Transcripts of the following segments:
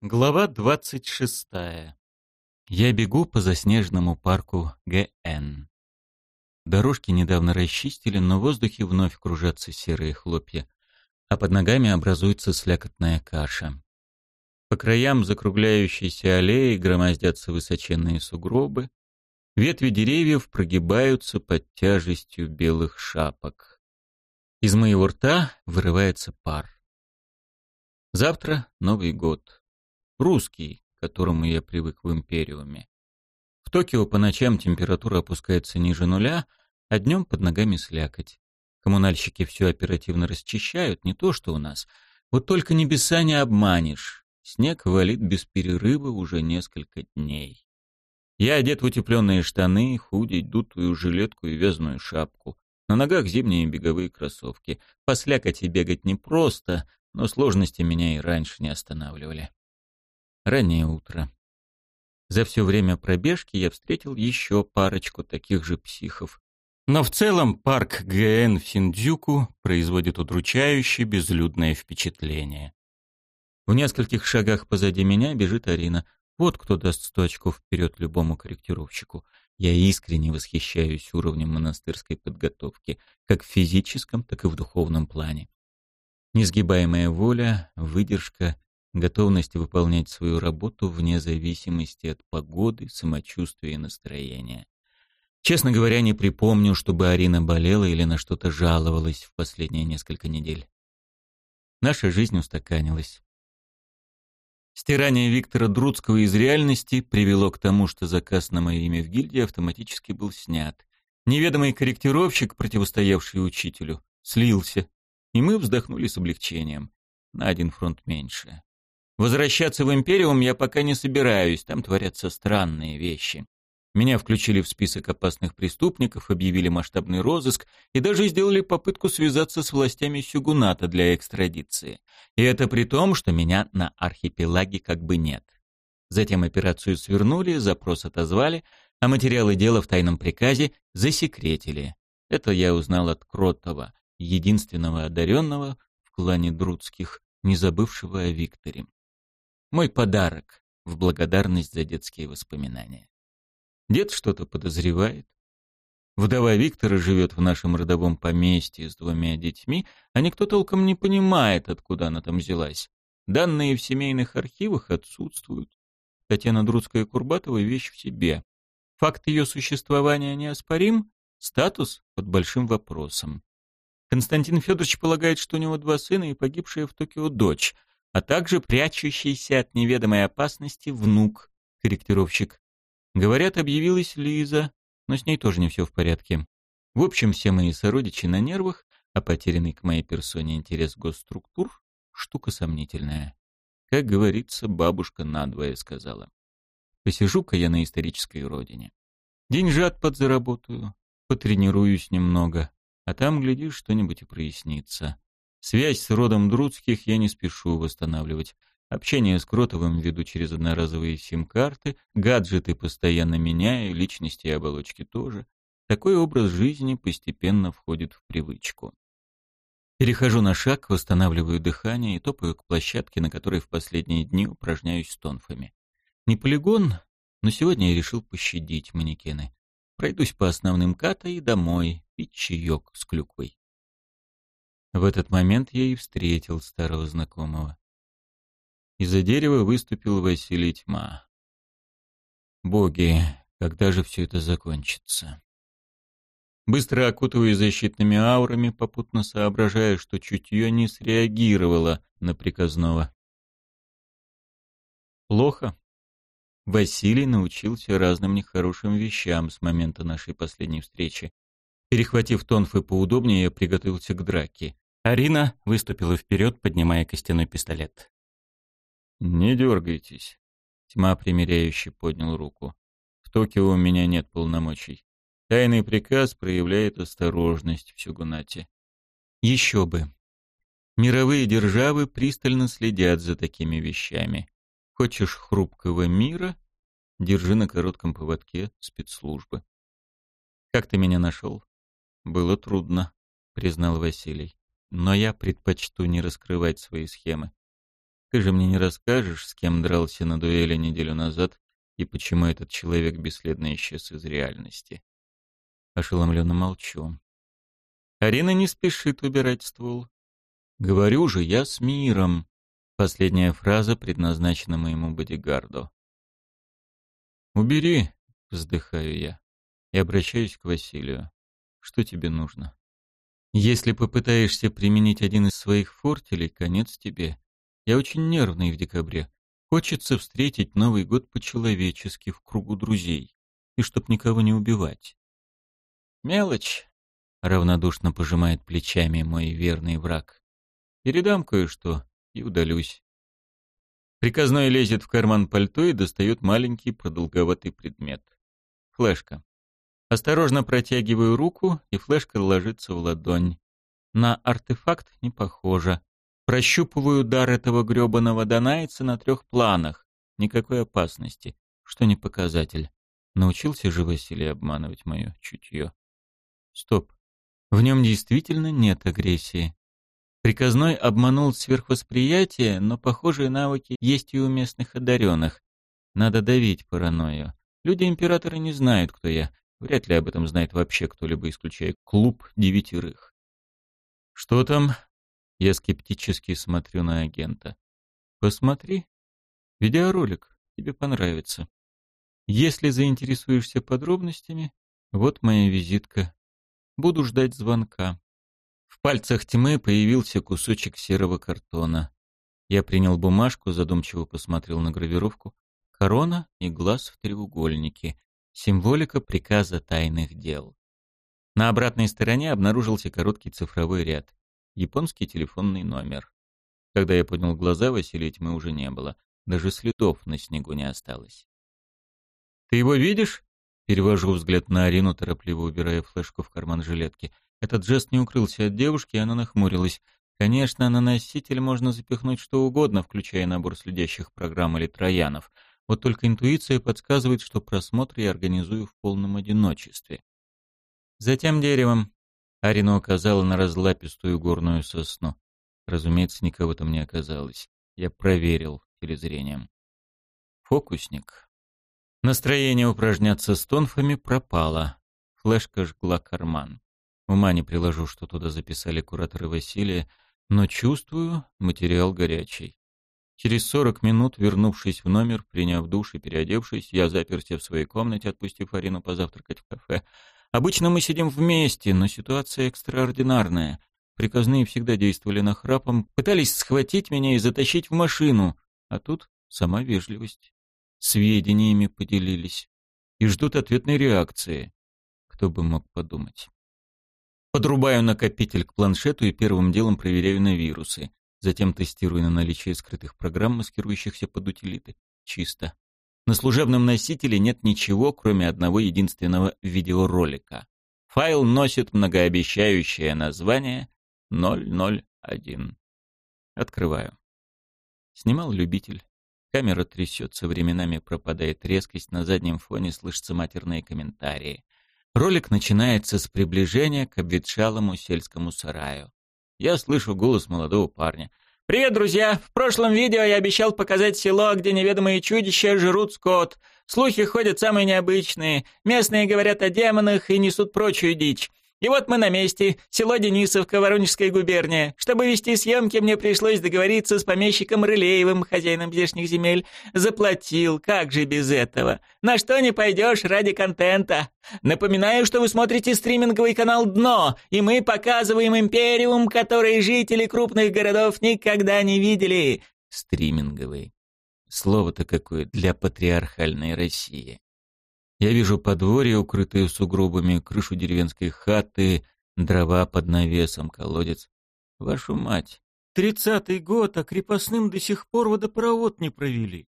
Глава 26. Я бегу по заснеженному парку ГН. Дорожки недавно расчистили, но в воздухе вновь кружатся серые хлопья, а под ногами образуется слякотная каша. По краям закругляющейся аллеи громоздятся высоченные сугробы, ветви деревьев прогибаются под тяжестью белых шапок. Из моего рта вырывается пар. Завтра Новый год русский, к которому я привык в Империуме. В Токио по ночам температура опускается ниже нуля, а днем под ногами слякоть. Коммунальщики все оперативно расчищают, не то что у нас. Вот только небеса не обманешь. Снег валит без перерыва уже несколько дней. Я одет в утепленные штаны, худи, дутую жилетку и вязаную шапку. На ногах зимние беговые кроссовки. По слякоти бегать непросто, но сложности меня и раньше не останавливали. Раннее утро. За все время пробежки я встретил еще парочку таких же психов. Но в целом парк ГН в Синдзюку производит удручающее безлюдное впечатление. В нескольких шагах позади меня бежит Арина. Вот кто даст сто очков вперед любому корректировщику. Я искренне восхищаюсь уровнем монастырской подготовки, как в физическом, так и в духовном плане. Несгибаемая воля, выдержка готовность выполнять свою работу вне зависимости от погоды, самочувствия и настроения. Честно говоря, не припомню, чтобы Арина болела или на что-то жаловалась в последние несколько недель. Наша жизнь устаканилась. Стирание Виктора Друцкого из реальности привело к тому, что заказ на мое имя в гильдии автоматически был снят. Неведомый корректировщик, противостоявший учителю, слился, и мы вздохнули с облегчением. На один фронт меньше. Возвращаться в Империум я пока не собираюсь, там творятся странные вещи. Меня включили в список опасных преступников, объявили масштабный розыск и даже сделали попытку связаться с властями Сюгуната для экстрадиции. И это при том, что меня на архипелаге как бы нет. Затем операцию свернули, запрос отозвали, а материалы дела в тайном приказе засекретили. Это я узнал от Кротова, единственного одаренного в клане Друдских, не забывшего о Викторе. Мой подарок в благодарность за детские воспоминания. Дед что-то подозревает. Вдова Виктора живет в нашем родовом поместье с двумя детьми, а никто толком не понимает, откуда она там взялась. Данные в семейных архивах отсутствуют. Татьяна Друцкая-Курбатова — вещь в себе. Факт ее существования неоспорим, статус под большим вопросом. Константин Федорович полагает, что у него два сына и погибшая в Токио дочь — а также прячущийся от неведомой опасности внук, корректировщик. Говорят, объявилась Лиза, но с ней тоже не все в порядке. В общем, все мои сородичи на нервах, а потерянный к моей персоне интерес госструктур — штука сомнительная. Как говорится, бабушка надвое сказала. Посижу-ка я на исторической родине. Деньжат подзаработаю, потренируюсь немного, а там, глядишь, что-нибудь и прояснится. Связь с родом Друцких я не спешу восстанавливать. Общение с Кротовым веду через одноразовые сим-карты, гаджеты постоянно меняю, личности и оболочки тоже. Такой образ жизни постепенно входит в привычку. Перехожу на шаг, восстанавливаю дыхание и топаю к площадке, на которой в последние дни упражняюсь с тонфами. Не полигон, но сегодня я решил пощадить манекены. Пройдусь по основным ката и домой, пить чаек с клюквой. В этот момент я и встретил старого знакомого. Из-за дерева выступил Василий Тьма. Боги, когда же все это закончится? Быстро окутывая защитными аурами, попутно соображая, что чутье не среагировало на приказного. Плохо. Василий научился разным нехорошим вещам с момента нашей последней встречи. Перехватив тонфы поудобнее, я приготовился к драке. Арина выступила вперед, поднимая костяной пистолет. «Не дергайтесь», — тьма примиряюще поднял руку. «В Токио у меня нет полномочий. Тайный приказ проявляет осторожность в Сюгунате». «Еще бы. Мировые державы пристально следят за такими вещами. Хочешь хрупкого мира? Держи на коротком поводке спецслужбы». «Как ты меня нашел?» «Было трудно», — признал Василий но я предпочту не раскрывать свои схемы. Ты же мне не расскажешь, с кем дрался на дуэли неделю назад и почему этот человек бесследно исчез из реальности. Ошеломленно молчу. Арина не спешит убирать ствол. Говорю же, я с миром. Последняя фраза предназначена моему бодигарду. «Убери», — вздыхаю я, и обращаюсь к Василию. «Что тебе нужно?» «Если попытаешься применить один из своих фортелей, конец тебе. Я очень нервный в декабре. Хочется встретить Новый год по-человечески, в кругу друзей, и чтоб никого не убивать». «Мелочь», — равнодушно пожимает плечами мой верный враг. «Передам кое-что и удалюсь». Приказной лезет в карман пальто и достает маленький продолговатый предмет. Флешка. Осторожно протягиваю руку, и флешка ложится в ладонь. На артефакт не похоже. Прощупываю дар этого грёбаного донайца на трех планах. Никакой опасности. Что не показатель. Научился же Василий обманывать мое чутье. Стоп. В нем действительно нет агрессии. Приказной обманул сверхвосприятие, но похожие навыки есть и у местных одаренных. Надо давить паранойю. Люди Императора не знают, кто я. Вряд ли об этом знает вообще кто-либо, исключая клуб девятерых. «Что там?» Я скептически смотрю на агента. «Посмотри. Видеоролик. Тебе понравится. Если заинтересуешься подробностями, вот моя визитка. Буду ждать звонка». В пальцах тьмы появился кусочек серого картона. Я принял бумажку, задумчиво посмотрел на гравировку. Корона и глаз в треугольнике. Символика приказа тайных дел. На обратной стороне обнаружился короткий цифровой ряд. Японский телефонный номер. Когда я поднял глаза, Василия тьмы уже не было. Даже следов на снегу не осталось. «Ты его видишь?» Перевожу взгляд на Арину, торопливо убирая флешку в карман жилетки. Этот жест не укрылся от девушки, и она нахмурилась. Конечно, на носитель можно запихнуть что угодно, включая набор следящих программ или троянов. Вот только интуиция подсказывает, что просмотр я организую в полном одиночестве. Затем деревом. Арина указала на разлапистую горную сосну. Разумеется, никого там не оказалось. Я проверил телезрением. Фокусник. Настроение упражняться с тонфами пропало. Флешка жгла карман. Ума не приложу, что туда записали кураторы Василия, но чувствую, материал горячий. Через сорок минут, вернувшись в номер, приняв душ и переодевшись, я заперся в своей комнате, отпустив Арину позавтракать в кафе. Обычно мы сидим вместе, но ситуация экстраординарная. Приказные всегда действовали нахрапом, пытались схватить меня и затащить в машину, а тут сама вежливость. Сведениями поделились и ждут ответной реакции. Кто бы мог подумать. Подрубаю накопитель к планшету и первым делом проверяю на вирусы. Затем тестирую на наличие скрытых программ, маскирующихся под утилиты. Чисто. На служебном носителе нет ничего, кроме одного единственного видеоролика. Файл носит многообещающее название 001. Открываю. Снимал любитель. Камера трясется, временами пропадает резкость, на заднем фоне слышатся матерные комментарии. Ролик начинается с приближения к обветшалому сельскому сараю. Я слышу голос молодого парня. «Привет, друзья! В прошлом видео я обещал показать село, где неведомые чудища жрут скот. Слухи ходят самые необычные. Местные говорят о демонах и несут прочую дичь. И вот мы на месте, село Денисовка, Воронежская губерния. Чтобы вести съемки, мне пришлось договориться с помещиком Рылеевым, хозяином здешних земель. Заплатил, как же без этого? На что не пойдешь ради контента? Напоминаю, что вы смотрите стриминговый канал «Дно», и мы показываем империум, который жители крупных городов никогда не видели. Стриминговый. Слово-то какое для патриархальной России. Я вижу подворье, укрытые сугробами, крышу деревенской хаты, дрова под навесом, колодец. Вашу мать! Тридцатый год, а крепостным до сих пор водопровод не провели.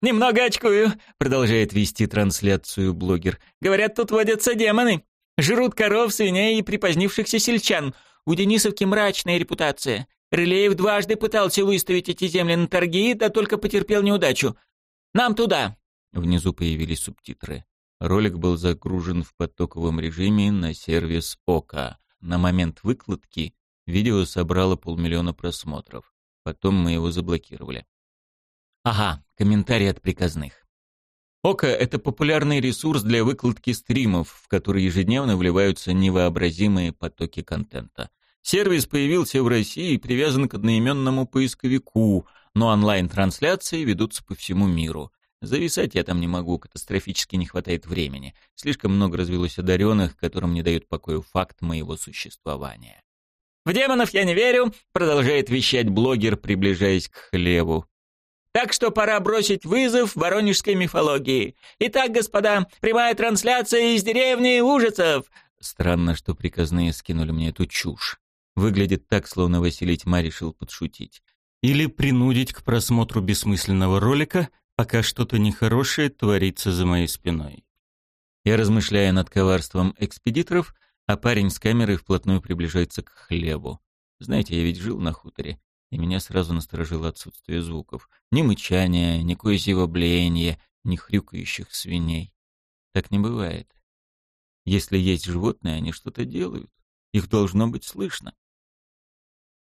«Немного очкую», — продолжает вести трансляцию блогер. «Говорят, тут водятся демоны. Жрут коров, свиней и припозднившихся сельчан. У Денисовки мрачная репутация. Рылеев дважды пытался выставить эти земли на торги, да только потерпел неудачу. Нам туда. Внизу появились субтитры. Ролик был загружен в потоковом режиме на сервис ОКА. На момент выкладки видео собрало полмиллиона просмотров. Потом мы его заблокировали. Ага, комментарий от приказных. Ока — это популярный ресурс для выкладки стримов, в который ежедневно вливаются невообразимые потоки контента. Сервис появился в России и привязан к одноименному поисковику, но онлайн-трансляции ведутся по всему миру. Зависать я там не могу, катастрофически не хватает времени. Слишком много развелось одаренных, которым не дают покоя факт моего существования. «В демонов я не верю», — продолжает вещать блогер, приближаясь к хлеву. «Так что пора бросить вызов воронежской мифологии. Итак, господа, прямая трансляция из деревни ужасов». Странно, что приказные скинули мне эту чушь. Выглядит так, словно Василий Тьма решил подшутить. Или принудить к просмотру бессмысленного ролика, пока что-то нехорошее творится за моей спиной. Я размышляю над коварством экспедиторов, а парень с камерой вплотную приближается к хлебу. Знаете, я ведь жил на хуторе, и меня сразу насторожило отсутствие звуков. Ни мычания, ни козьего блеяния, ни хрюкающих свиней. Так не бывает. Если есть животные, они что-то делают. Их должно быть слышно.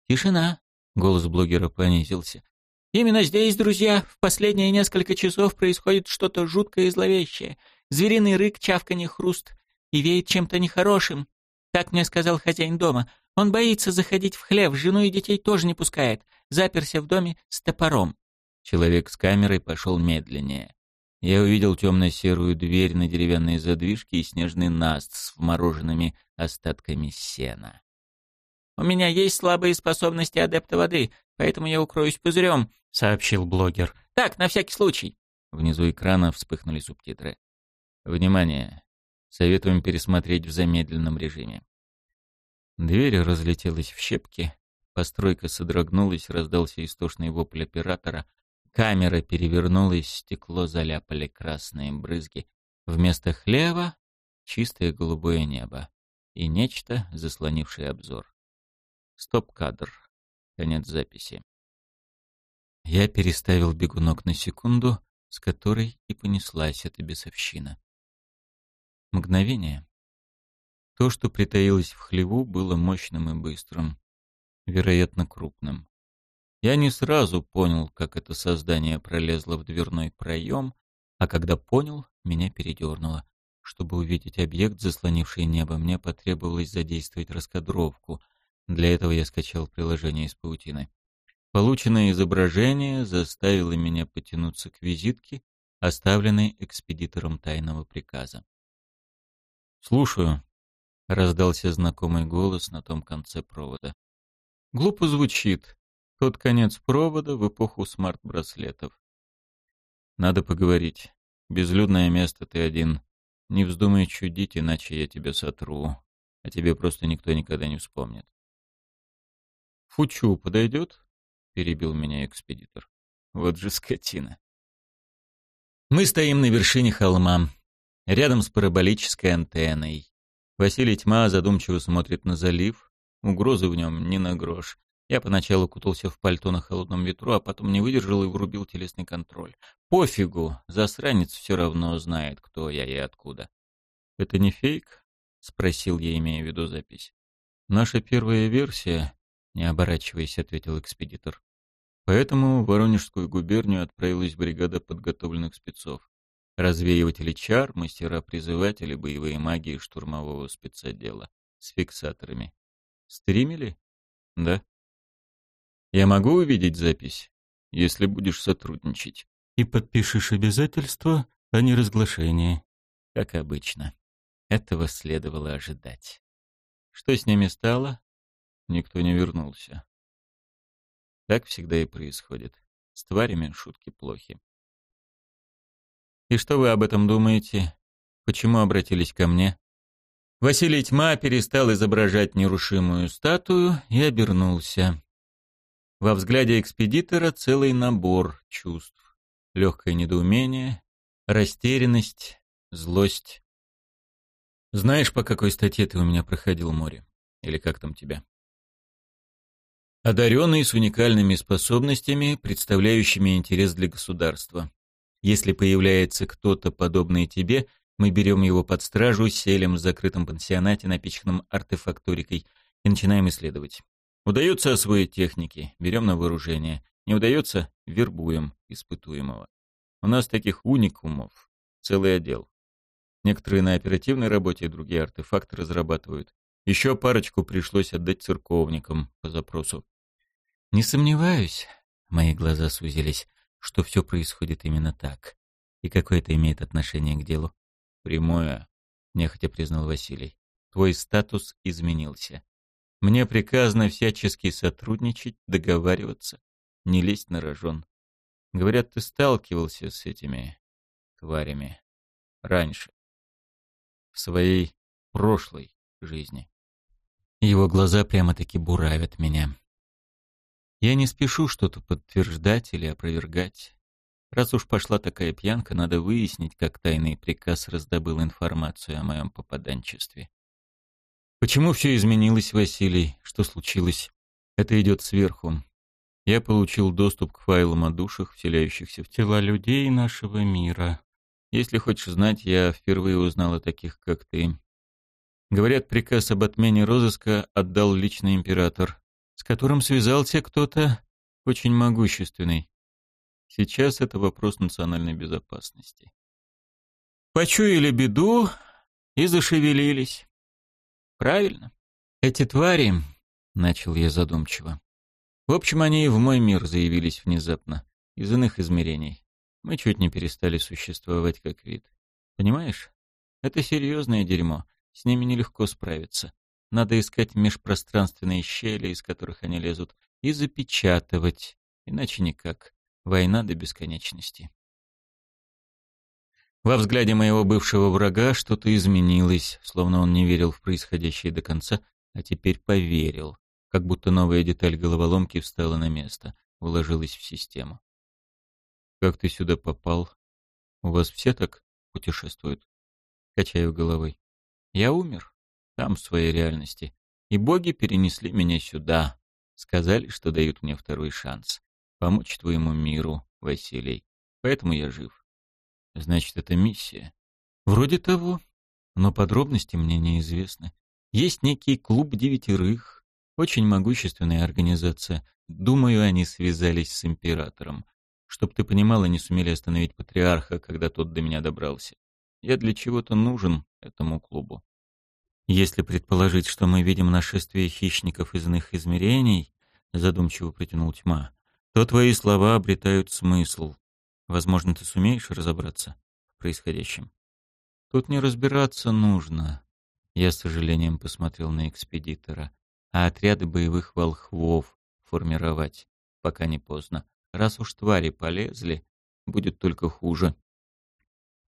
«Тишина!» — голос блогера понизился. Именно здесь, друзья, в последние несколько часов происходит что-то жуткое и зловещее. Звериный рык, чавканье, хруст. И веет чем-то нехорошим. Так мне сказал хозяин дома. Он боится заходить в хлев, жену и детей тоже не пускает. Заперся в доме с топором. Человек с камерой пошел медленнее. Я увидел темно-серую дверь на деревянной задвижке и снежный наст с вмороженными остатками сена. «У меня есть слабые способности адепта воды, поэтому я укроюсь пузырем», — сообщил блогер. «Так, на всякий случай». Внизу экрана вспыхнули субтитры. «Внимание! Советуем пересмотреть в замедленном режиме». Дверь разлетелась в щепки, постройка содрогнулась, раздался истошный вопль оператора, камера перевернулась, стекло заляпали красные брызги. Вместо хлева — чистое голубое небо и нечто, заслонившее обзор. Стоп-кадр. Конец записи. Я переставил бегунок на секунду, с которой и понеслась эта бесовщина. Мгновение. То, что притаилось в хлеву, было мощным и быстрым, вероятно, крупным. Я не сразу понял, как это создание пролезло в дверной проем, а когда понял, меня передернуло. Чтобы увидеть объект, заслонивший небо, мне потребовалось задействовать раскадровку — для этого я скачал приложение из паутины. Полученное изображение заставило меня потянуться к визитке, оставленной экспедитором тайного приказа. «Слушаю», — раздался знакомый голос на том конце провода. Глупо звучит. Тот конец провода в эпоху смарт-браслетов. Надо поговорить. Безлюдное место ты один. Не вздумай чудить, иначе я тебя сотру. А тебе просто никто никогда не вспомнит. «Фучу подойдет?» — перебил меня экспедитор. «Вот же скотина». Мы стоим на вершине холма, рядом с параболической антенной. Василий Тьма задумчиво смотрит на залив. Угрозы в нем не на грош. Я поначалу кутался в пальто на холодном ветру, а потом не выдержал и врубил телесный контроль. Пофигу, засранец все равно знает, кто я и откуда. «Это не фейк?» — спросил я, имея в виду запись. «Наша первая версия не оборачиваясь, ответил экспедитор. Поэтому в Воронежскую губернию отправилась бригада подготовленных спецов. Развеиватели чар, мастера-призыватели, боевые магии штурмового спецотдела. С фиксаторами. Стримили? Да. Я могу увидеть запись, если будешь сотрудничать. И подпишешь обязательства о неразглашении. Как обычно. Этого следовало ожидать. Что с ними стало? Никто не вернулся. Так всегда и происходит. С тварями шутки плохи. И что вы об этом думаете? Почему обратились ко мне? Василий Тьма перестал изображать нерушимую статую и обернулся. Во взгляде экспедитора целый набор чувств. Легкое недоумение, растерянность, злость. Знаешь, по какой статье ты у меня проходил море? Или как там тебя? Одаренный с уникальными способностями, представляющими интерес для государства. Если появляется кто-то подобный тебе, мы берем его под стражу, селим в закрытом пансионате, напичканном артефакторикой, и начинаем исследовать. Удается освоить техники, берем на вооружение. Не удается — вербуем испытуемого. У нас таких уникумов целый отдел. Некоторые на оперативной работе, другие артефакты разрабатывают. Еще парочку пришлось отдать церковникам по запросу. Не сомневаюсь, мои глаза сузились, что все происходит именно так. И какое это имеет отношение к делу? Прямое, нехотя признал Василий. Твой статус изменился. Мне приказано всячески сотрудничать, договариваться, не лезть на рожон. Говорят, ты сталкивался с этими тварями раньше, в своей прошлой жизни. Его глаза прямо-таки буравят меня. Я не спешу что-то подтверждать или опровергать. Раз уж пошла такая пьянка, надо выяснить, как тайный приказ раздобыл информацию о моем попаданчестве. Почему все изменилось, Василий? Что случилось? Это идет сверху. Я получил доступ к файлам о душах, вселяющихся в тела людей нашего мира. Если хочешь знать, я впервые узнал о таких, как ты. Говорят, приказ об отмене розыска отдал лично император, с которым связался кто-то очень могущественный. Сейчас это вопрос национальной безопасности. Почуяли беду и зашевелились. Правильно. Эти твари, — начал я задумчиво. В общем, они и в мой мир заявились внезапно, из иных измерений. Мы чуть не перестали существовать как вид. Понимаешь? Это серьезное дерьмо. С ними нелегко справиться. Надо искать межпространственные щели, из которых они лезут, и запечатывать. Иначе никак. Война до бесконечности. Во взгляде моего бывшего врага что-то изменилось, словно он не верил в происходящее до конца, а теперь поверил, как будто новая деталь головоломки встала на место, уложилась в систему. «Как ты сюда попал? У вас все так путешествуют?» Качаю головой. «Я умер, там, в своей реальности, и боги перенесли меня сюда, сказали, что дают мне второй шанс помочь твоему миру, Василий. Поэтому я жив. Значит, это миссия. Вроде того, но подробности мне неизвестны. Есть некий клуб девятерых, очень могущественная организация. Думаю, они связались с императором. Чтоб ты понимала, не сумели остановить патриарха, когда тот до меня добрался. Я для чего-то нужен этому клубу. Если предположить, что мы видим нашествие хищников из иных измерений, задумчиво протянул тьма, то твои слова обретают смысл. Возможно, ты сумеешь разобраться в происходящем. Тут не разбираться нужно. Я с сожалением посмотрел на экспедитора. А отряды боевых волхвов формировать, пока не поздно. Раз уж твари полезли, будет только хуже.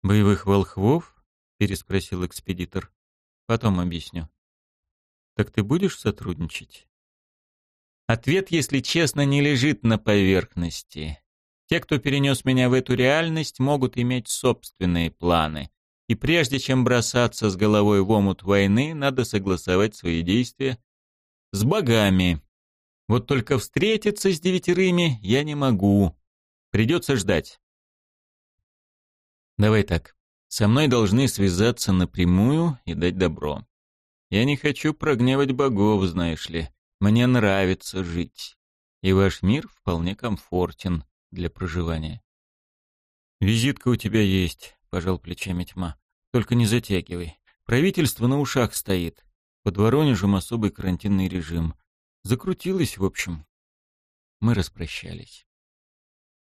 «Боевых волхвов?» — переспросил экспедитор. «Потом объясню». «Так ты будешь сотрудничать?» Ответ, если честно, не лежит на поверхности. Те, кто перенес меня в эту реальность, могут иметь собственные планы. И прежде чем бросаться с головой в омут войны, надо согласовать свои действия с богами. Вот только встретиться с девятерыми я не могу. Придется ждать. Давай так. Со мной должны связаться напрямую и дать добро. Я не хочу прогневать богов, знаешь ли. Мне нравится жить, и ваш мир вполне комфортен для проживания. «Визитка у тебя есть», — пожал плечами тьма. «Только не затягивай. Правительство на ушах стоит. Под Воронежем особый карантинный режим. Закрутилось, в общем». Мы распрощались.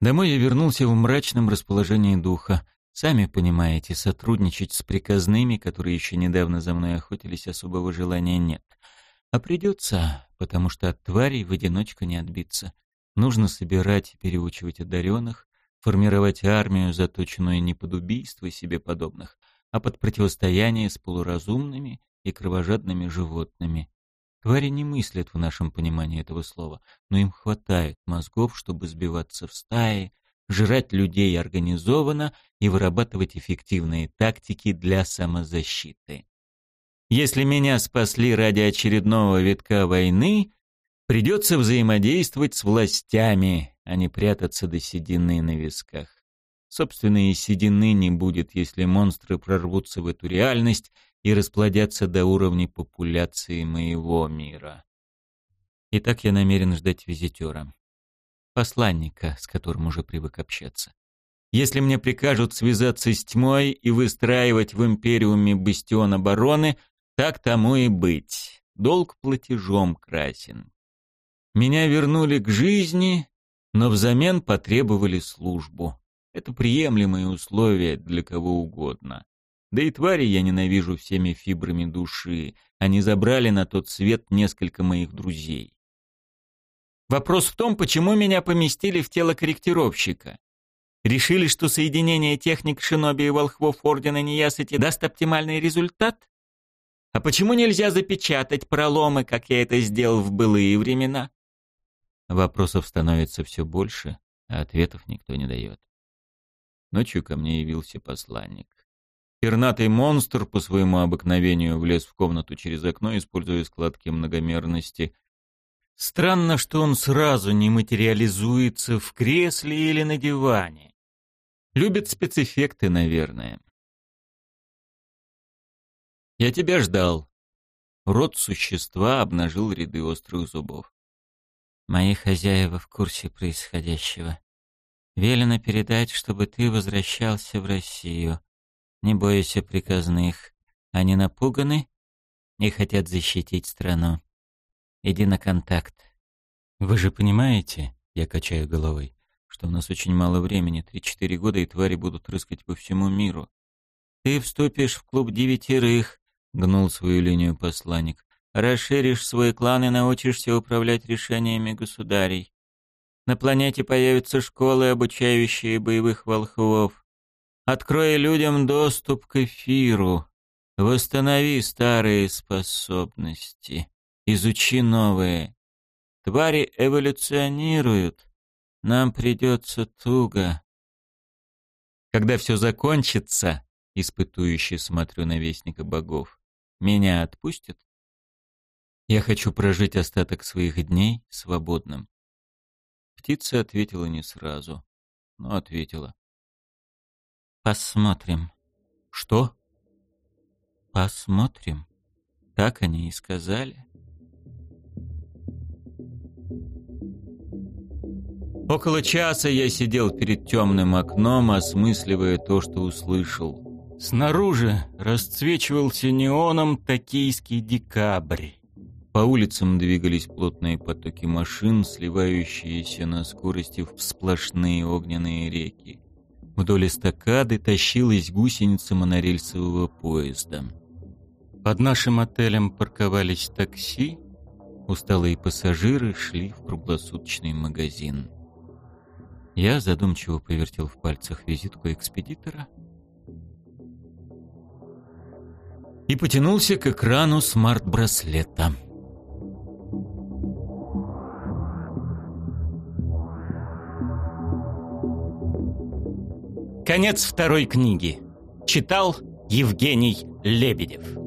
Домой я вернулся в мрачном расположении духа. Сами понимаете, сотрудничать с приказными, которые еще недавно за мной охотились, особого желания нет. А придется, потому что от тварей в одиночку не отбиться. Нужно собирать и переучивать одаренных, формировать армию, заточенную не под убийство себе подобных, а под противостояние с полуразумными и кровожадными животными. Твари не мыслят в нашем понимании этого слова, но им хватает мозгов, чтобы сбиваться в стаи, жрать людей организованно и вырабатывать эффективные тактики для самозащиты. Если меня спасли ради очередного витка войны, придется взаимодействовать с властями, а не прятаться до седины на висках. Собственно, и седины не будет, если монстры прорвутся в эту реальность и расплодятся до уровня популяции моего мира. И так я намерен ждать визитера. Посланника, с которым уже привык общаться. Если мне прикажут связаться с тьмой и выстраивать в Империуме бастион обороны, так тому и быть. Долг платежом красен. Меня вернули к жизни, но взамен потребовали службу. Это приемлемые условия для кого угодно. Да и твари я ненавижу всеми фибрами души. Они забрали на тот свет несколько моих друзей. Вопрос в том, почему меня поместили в тело корректировщика. Решили, что соединение техник шиноби и волхвов Ордена Неясыти даст оптимальный результат? А почему нельзя запечатать проломы, как я это сделал в былые времена? Вопросов становится все больше, а ответов никто не дает. Ночью ко мне явился посланник. Пернатый монстр по своему обыкновению влез в комнату через окно, используя складки многомерности. Странно, что он сразу не материализуется в кресле или на диване. Любит спецэффекты, наверное. Я тебя ждал. Рот существа обнажил ряды острых зубов. Мои хозяева в курсе происходящего. Велено передать, чтобы ты возвращался в Россию. Не бойся приказных. Они напуганы и хотят защитить страну. Иди на контакт. Вы же понимаете, я качаю головой, что у нас очень мало времени, три-четыре года, и твари будут рыскать по всему миру. Ты вступишь в клуб девятерых, гнул свою линию посланник. Расширишь свой клан и научишься управлять решениями государей. На планете появятся школы, обучающие боевых волхвов. Открой людям доступ к эфиру. Восстанови старые способности. Изучи новые. Твари эволюционируют. Нам придется туго. Когда все закончится, испытующе смотрю на Вестника Богов, меня отпустят? Я хочу прожить остаток своих дней свободным. Птица ответила не сразу, но ответила. Посмотрим. Что? Посмотрим. Так они и сказали. Около часа я сидел перед темным окном, осмысливая то, что услышал. Снаружи расцвечивался неоном токийский декабрь. По улицам двигались плотные потоки машин, сливающиеся на скорости в сплошные огненные реки. Вдоль эстакады тащилась гусеница монорельсового поезда. Под нашим отелем парковались такси, усталые пассажиры шли в круглосуточный магазин. Я задумчиво повертел в пальцах визитку экспедитора и потянулся к экрану смарт-браслета. Конец второй книги. Читал Евгений Лебедев.